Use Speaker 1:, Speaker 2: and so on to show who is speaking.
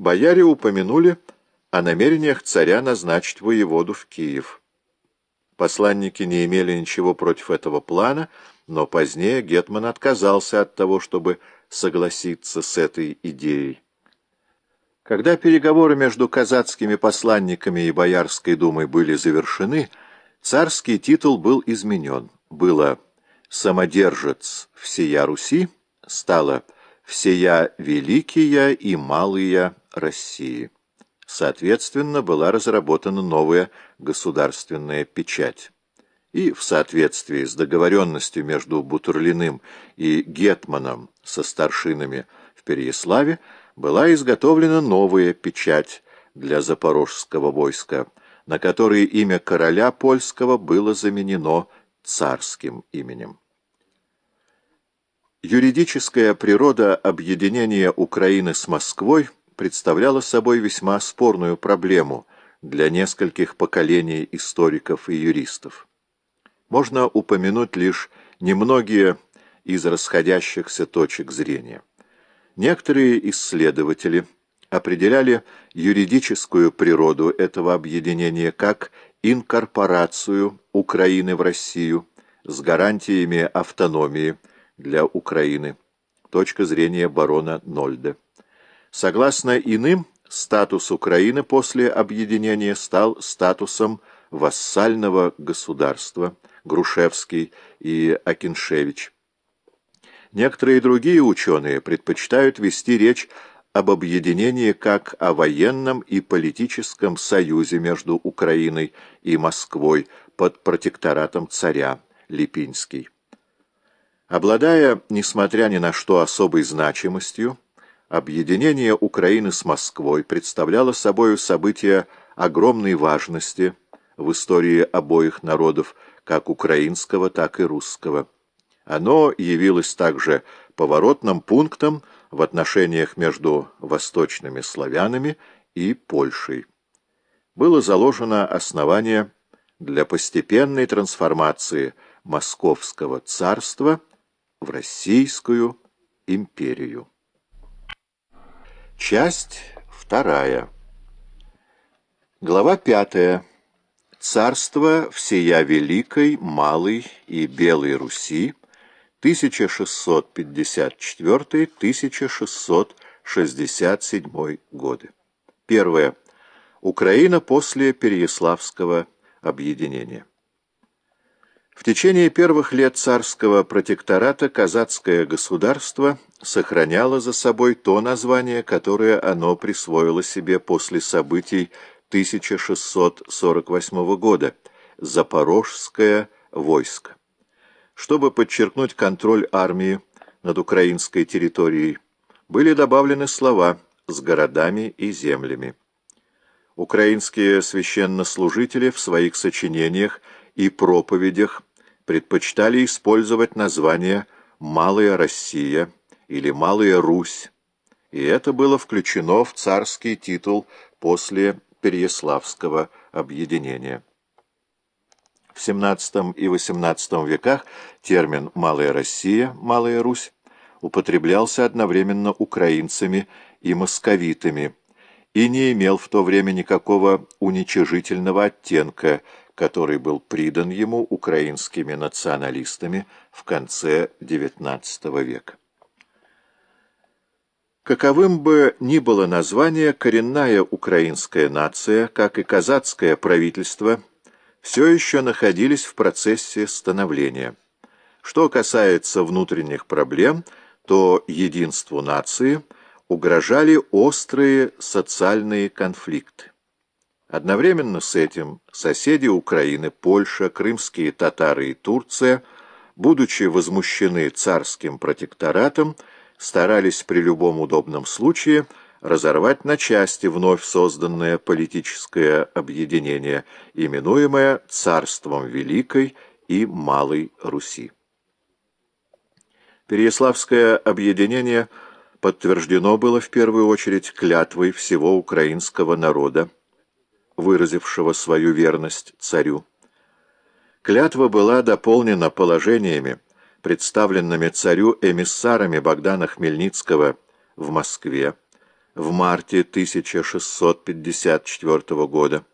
Speaker 1: бояре упомянули о намерениях царя назначить воеводу в Киев. Посланники не имели ничего против этого плана, но позднее Гетман отказался от того, чтобы согласиться с этой идеей. Когда переговоры между казацкими посланниками и Боярской думой были завершены, царский титул был изменен. Было «самодержец всея Руси», стало «всея великия и малая России». Соответственно, была разработана новая государственная печать. И в соответствии с договоренностью между Бутурлиным и Гетманом со старшинами в Переяславе была изготовлена новая печать для запорожского войска, на которой имя короля польского было заменено царским именем. Юридическая природа объединения Украины с Москвой – представляла собой весьма спорную проблему для нескольких поколений историков и юристов. Можно упомянуть лишь немногие из расходящихся точек зрения. Некоторые исследователи определяли юридическую природу этого объединения как инкорпорацию Украины в Россию с гарантиями автономии для Украины. Точка зрения барона Нольде. Согласно иным, статус Украины после объединения стал статусом вассального государства, Грушевский и Акиншевич. Некоторые другие ученые предпочитают вести речь об объединении как о военном и политическом союзе между Украиной и Москвой под протекторатом царя Липинский. Обладая, несмотря ни на что, особой значимостью, Объединение Украины с Москвой представляло собой событие огромной важности в истории обоих народов, как украинского, так и русского. Оно явилось также поворотным пунктом в отношениях между восточными славянами и Польшей. Было заложено основание для постепенной трансформации Московского царства в Российскую империю. Часть вторая. Глава пятая. Царство всея Великой, Малой и Белой Руси 1664-1667 годы. Первое. Украина после Переяславского объединения. В течение первых лет царского протектората казацкое государство сохраняло за собой то название, которое оно присвоило себе после событий 1648 года – Запорожское войско. Чтобы подчеркнуть контроль армии над украинской территорией, были добавлены слова «с городами и землями». Украинские священнослужители в своих сочинениях и проповедях предпочитали использовать название «Малая Россия» или «Малая Русь», и это было включено в царский титул после Переяславского объединения. В XVII и XVIII веках термин «Малая Россия», «Малая Русь» употреблялся одновременно украинцами и московитами и не имел в то время никакого уничижительного оттенка, который был придан ему украинскими националистами в конце XIX века. Каковым бы ни было название, коренная украинская нация, как и казацкое правительство, все еще находились в процессе становления. Что касается внутренних проблем, то единству нации угрожали острые социальные конфликты. Одновременно с этим соседи Украины, Польша, крымские татары и Турция, будучи возмущены царским протекторатом, старались при любом удобном случае разорвать на части вновь созданное политическое объединение, именуемое Царством Великой и Малой Руси. Переяславское объединение подтверждено было в первую очередь клятвой всего украинского народа, выразившего свою верность царю. Клятва была дополнена положениями, представленными царю эмиссарами Богдана Хмельницкого в Москве, в марте 1654 года